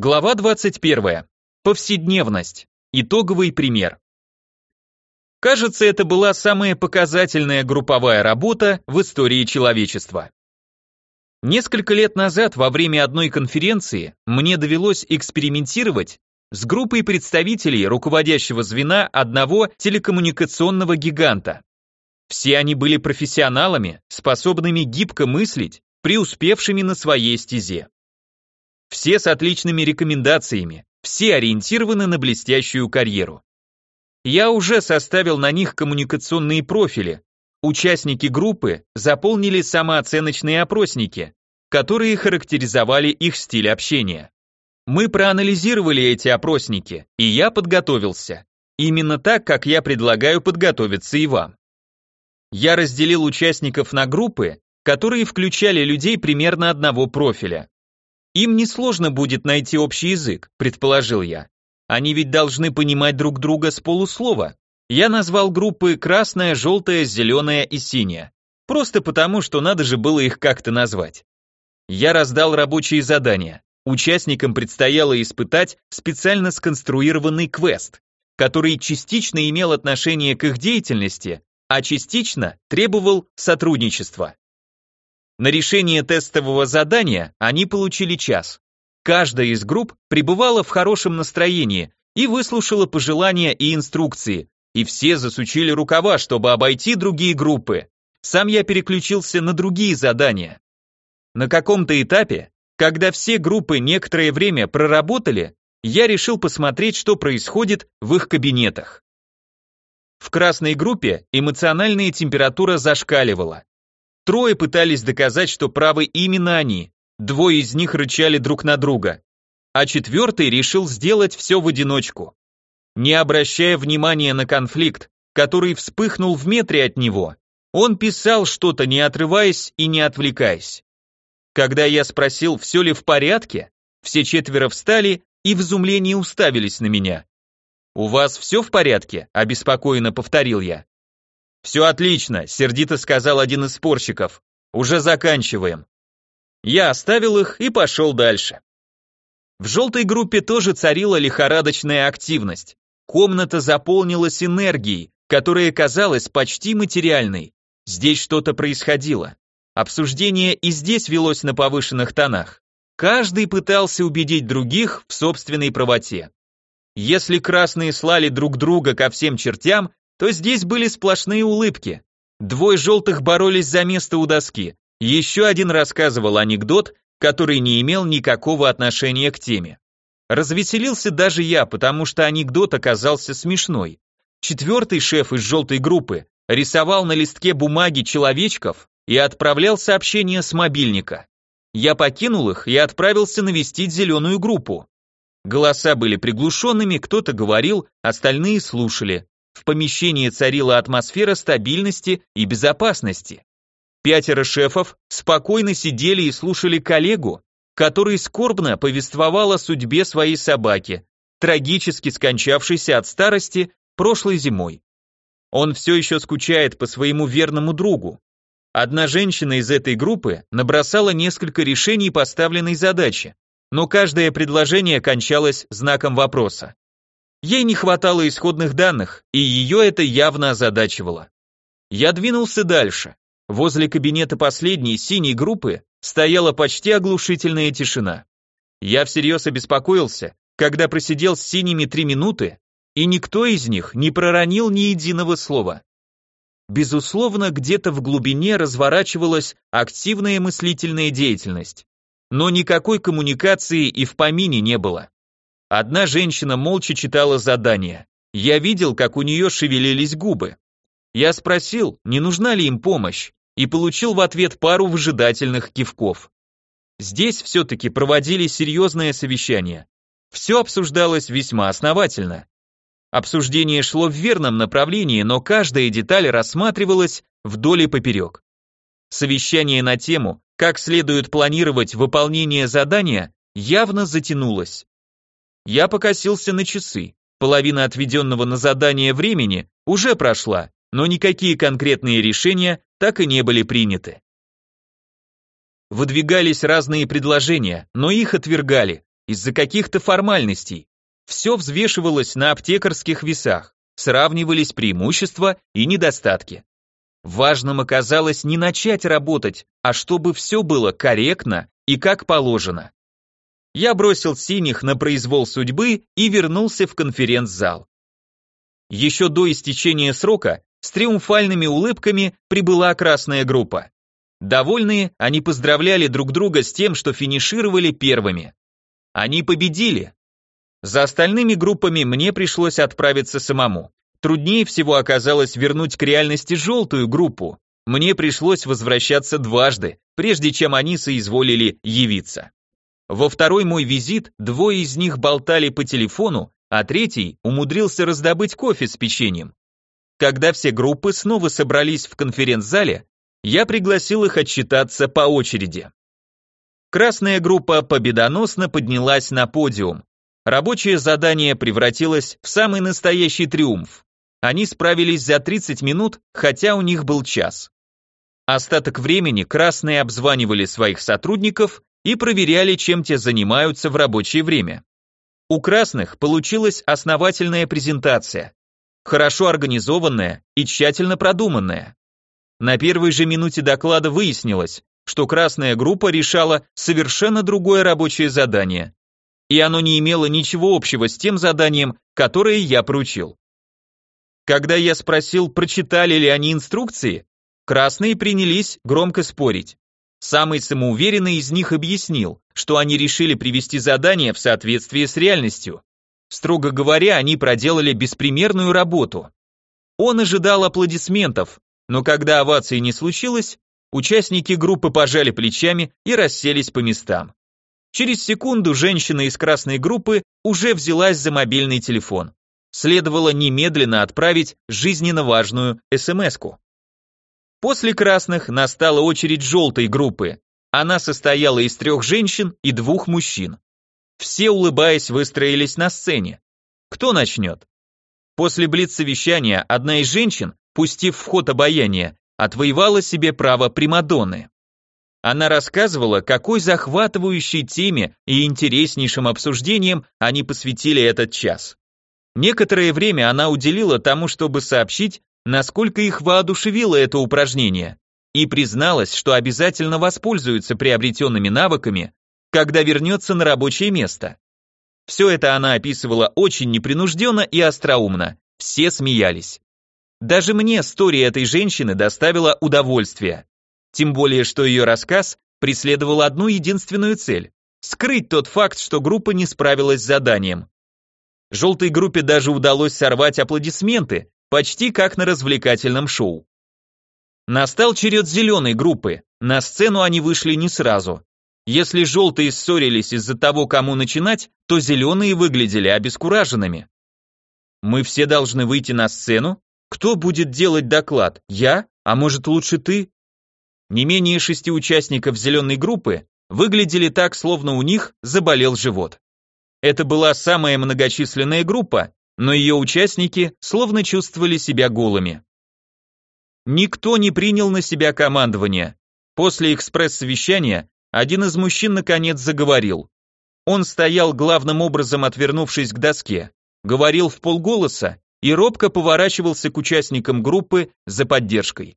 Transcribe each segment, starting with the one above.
Глава 21. Повседневность. Итоговый пример. Кажется, это была самая показательная групповая работа в истории человечества. Несколько лет назад во время одной конференции мне довелось экспериментировать с группой представителей руководящего звена одного телекоммуникационного гиганта. Все они были профессионалами, способными гибко мыслить, преуспевшими на своей стезе. Все с отличными рекомендациями, все ориентированы на блестящую карьеру. Я уже составил на них коммуникационные профили. Участники группы заполнили самооценочные опросники, которые характеризовали их стиль общения. Мы проанализировали эти опросники, и я подготовился. Именно так, как я предлагаю подготовиться и вам. Я разделил участников на группы, которые включали людей примерно одного профиля. Им несложно будет найти общий язык, предположил я. Они ведь должны понимать друг друга с полуслова. Я назвал группы красная, желтая, зеленая и синяя. Просто потому, что надо же было их как-то назвать. Я раздал рабочие задания. Участникам предстояло испытать специально сконструированный квест, который частично имел отношение к их деятельности, а частично требовал сотрудничества. На решение тестового задания они получили час. Каждая из групп пребывала в хорошем настроении и выслушала пожелания и инструкции, и все засучили рукава, чтобы обойти другие группы. Сам я переключился на другие задания. На каком-то этапе, когда все группы некоторое время проработали, я решил посмотреть, что происходит в их кабинетах. В красной группе эмоциональная температура зашкаливала. Трое пытались доказать, что правы именно они. Двое из них рычали друг на друга. А четвертый решил сделать все в одиночку. Не обращая внимания на конфликт, который вспыхнул в метре от него, он писал что-то, не отрываясь и не отвлекаясь. Когда я спросил, все ли в порядке, все четверо встали и в изумлении уставились на меня. «У вас все в порядке?» – обеспокоенно повторил я. «Все отлично», — сердито сказал один из спорщиков. «Уже заканчиваем». Я оставил их и пошел дальше. В желтой группе тоже царила лихорадочная активность. Комната заполнилась энергией, которая казалась почти материальной. Здесь что-то происходило. Обсуждение и здесь велось на повышенных тонах. Каждый пытался убедить других в собственной правоте. Если красные слали друг друга ко всем чертям, то здесь были сплошные улыбки. Двое желтых боролись за место у доски. Еще один рассказывал анекдот, который не имел никакого отношения к теме. Развеселился даже я, потому что анекдот оказался смешной. Четвертый шеф из желтой группы рисовал на листке бумаги человечков и отправлял сообщения с мобильника. Я покинул их и отправился навестить зеленую группу. Голоса были приглушенными, кто-то говорил, остальные слушали. В помещении царила атмосфера стабильности и безопасности. Пятеро шефов спокойно сидели и слушали коллегу, который скорбно повествовал о судьбе своей собаки, трагически скончавшейся от старости прошлой зимой. Он все еще скучает по своему верному другу. Одна женщина из этой группы набросала несколько решений поставленной задачи, но каждое предложение кончалось знаком вопроса. Ей не хватало исходных данных, и ее это явно озадачивало. Я двинулся дальше. Возле кабинета последней синей группы стояла почти оглушительная тишина. Я всерьез обеспокоился, когда просидел с синими три минуты, и никто из них не проронил ни единого слова. Безусловно, где-то в глубине разворачивалась активная мыслительная деятельность, но никакой коммуникации и в помине не было. Одна женщина молча читала задание. Я видел, как у нее шевелились губы. Я спросил, не нужна ли им помощь, и получил в ответ пару выжидательных кивков. Здесь все-таки проводили серьезное совещание. Все обсуждалось весьма основательно. Обсуждение шло в верном направлении, но каждая деталь рассматривалась вдоль и поперек. Совещание на тему, как следует планировать выполнение задания, явно затянулось. Я покосился на часы. Половина отведенного на задание времени уже прошла, но никакие конкретные решения так и не были приняты. Выдвигались разные предложения, но их отвергали. из-за каких-то формальностей. Все взвешивалось на аптекарских весах, сравнивались преимущества и недостатки. Важным оказалось не начать работать, а чтобы все было корректно и как положено. Я бросил синих на произвол судьбы и вернулся в конференц-зал. Еще до истечения срока с триумфальными улыбками прибыла красная группа. Довольные, они поздравляли друг друга с тем, что финишировали первыми. Они победили. За остальными группами мне пришлось отправиться самому. Труднее всего оказалось вернуть к реальности желтую группу. Мне пришлось возвращаться дважды, прежде чем они соизволили явиться. Во второй мой визит двое из них болтали по телефону, а третий умудрился раздобыть кофе с печеньем. Когда все группы снова собрались в конференц-зале, я пригласил их отчитаться по очереди. Красная группа победоносно поднялась на подиум. Рабочее задание превратилось в самый настоящий триумф. Они справились за 30 минут, хотя у них был час. Остаток времени красные обзванивали своих сотрудников и проверяли, чем те занимаются в рабочее время. У красных получилась основательная презентация, хорошо организованная и тщательно продуманная. На первой же минуте доклада выяснилось, что красная группа решала совершенно другое рабочее задание, и оно не имело ничего общего с тем заданием, которое я поручил. Когда я спросил, прочитали ли они инструкции, красные принялись громко спорить. Самый самоуверенный из них объяснил, что они решили привести задание в соответствии с реальностью. Строго говоря, они проделали беспримерную работу. Он ожидал аплодисментов, но когда овации не случилось, Участники группы пожали плечами и расселись по местам. Через секунду женщина из красной группы уже взялась за мобильный телефон. Следовало немедленно отправить жизненно важную СМС-ку. После красных настала очередь желтой группы. Она состояла из трех женщин и двух мужчин. Все, улыбаясь, выстроились на сцене. Кто начнет? После блиц-совещания одна из женщин, пустив в ход обаяние, отвоевала себе право Примадонны. Она рассказывала, какой захватывающей теме и интереснейшим обсуждениям они посвятили этот час. Некоторое время она уделила тому, чтобы сообщить, насколько их воодушевило это упражнение, и призналась, что обязательно воспользуется приобретенными навыками, когда вернется на рабочее место. Все это она описывала очень непринужденно и остроумно, все смеялись. Даже мне история этой женщины доставила удовольствие. Тем более, что ее рассказ преследовал одну единственную цель – скрыть тот факт, что группа не справилась с заданием. Желтой группе даже удалось сорвать аплодисменты, почти как на развлекательном шоу. Настал черед зеленой группы, на сцену они вышли не сразу. Если желтые ссорились из-за того, кому начинать, то зеленые выглядели обескураженными. «Мы все должны выйти на сцену?» Кто будет делать доклад? Я? А может лучше ты? Не менее шести участников зеленой группы выглядели так, словно у них заболел живот. Это была самая многочисленная группа, но ее участники словно чувствовали себя голыми. Никто не принял на себя командование. После экспресс-совещания один из мужчин наконец заговорил. Он стоял главным образом отвернувшись к доске, говорил в полголоса и робко поворачивался к участникам группы за поддержкой.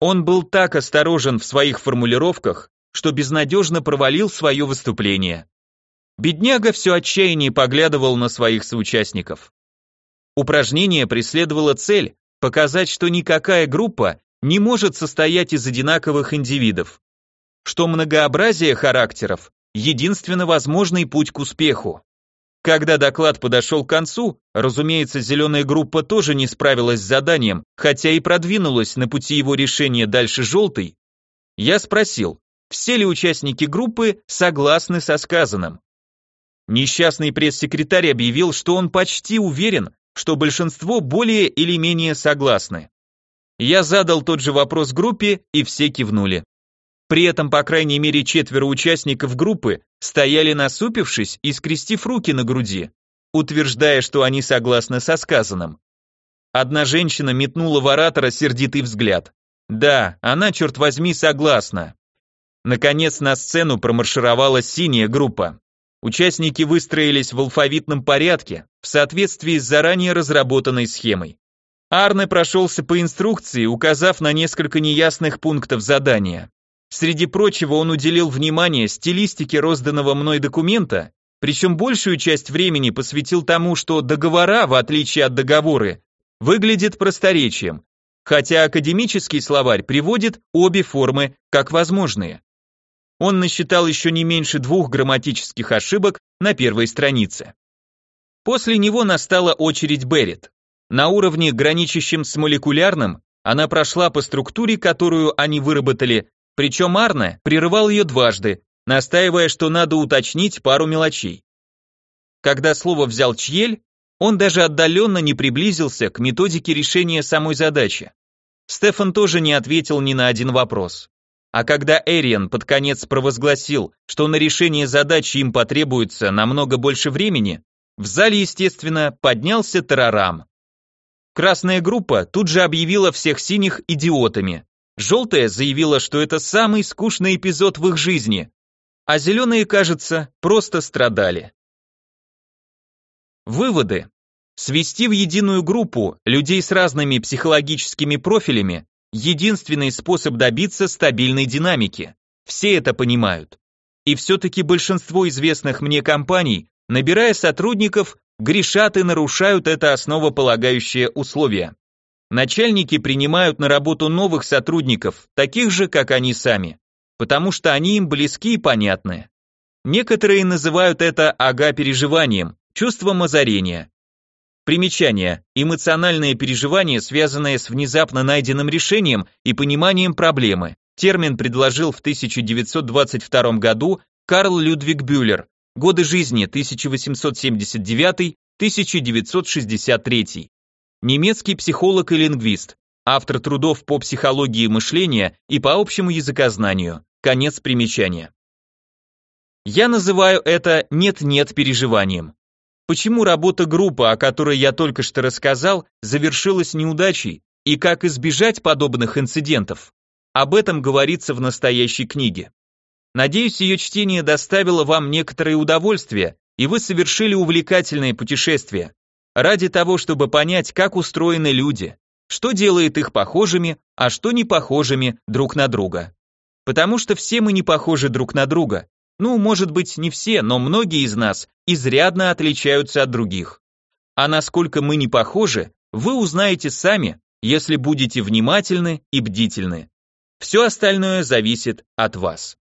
Он был так осторожен в своих формулировках, что безнадежно провалил свое выступление. Бедняга все отчаяннее поглядывал на своих соучастников. Упражнение преследовало цель показать, что никакая группа не может состоять из одинаковых индивидов, что многообразие характеров – единственно возможный путь к успеху. Когда доклад подошел к концу, разумеется, зеленая группа тоже не справилась с заданием, хотя и продвинулась на пути его решения дальше желтой, я спросил, все ли участники группы согласны со сказанным. Несчастный пресс-секретарь объявил, что он почти уверен, что большинство более или менее согласны. Я задал тот же вопрос группе, и все кивнули. При этом, по крайней мере, четверо участников группы стояли насупившись и скрестив руки на груди, утверждая, что они согласны со сказанным. Одна женщина метнула в оратора сердитый взгляд. Да, она, черт возьми, согласна. Наконец на сцену промаршировала синяя группа. Участники выстроились в алфавитном порядке, в соответствии с заранее разработанной схемой. Арне прошелся по инструкции, указав на несколько неясных пунктов задания. Среди прочего он уделил внимание стилистике розданного мной документа, причем большую часть времени посвятил тому, что договора, в отличие от договоры, выглядят просторечием, хотя академический словарь приводит обе формы как возможные. Он насчитал еще не меньше двух грамматических ошибок на первой странице. После него настала очередь Берет. На уровне, граничащем с молекулярным, она прошла по структуре, которую они выработали, причем Арне прерывал ее дважды, настаивая, что надо уточнить пару мелочей. Когда слово взял Чьель, он даже отдаленно не приблизился к методике решения самой задачи. Стефан тоже не ответил ни на один вопрос. А когда Эриан под конец провозгласил, что на решение задачи им потребуется намного больше времени, в зале, естественно, поднялся тарарам. Красная группа тут же объявила всех синих идиотами. Желтая заявила, что это самый скучный эпизод в их жизни, а зеленые, кажется, просто страдали. Выводы. Свести в единую группу людей с разными психологическими профилями – единственный способ добиться стабильной динамики. Все это понимают. И все-таки большинство известных мне компаний набирая сотрудников, грешат и нарушают это основополагающее условие. Начальники принимают на работу новых сотрудников, таких же, как они сами, потому что они им близки и понятны. Некоторые называют это ага-переживанием, чувством озарения. Примечание. Эмоциональное переживание, связанное с внезапно найденным решением и пониманием проблемы. Термин предложил в 1922 году Карл Людвиг Бюллер, Годы жизни 1879-1963. Немецкий психолог и лингвист, автор трудов по психологии мышления и по общему языкознанию. Конец примечания. Я называю это «нет-нет» переживанием. Почему работа группы, о которой я только что рассказал, завершилась неудачей, и как избежать подобных инцидентов? Об этом говорится в настоящей книге. Надеюсь, ее чтение доставило вам некоторое удовольствие, и вы совершили увлекательное путешествие. Ради того, чтобы понять, как устроены люди, что делает их похожими, а что не похожими друг на друга. Потому что все мы не похожи друг на друга. Ну, может быть, не все, но многие из нас изрядно отличаются от других. А насколько мы не похожи, вы узнаете сами, если будете внимательны и бдительны. Все остальное зависит от вас.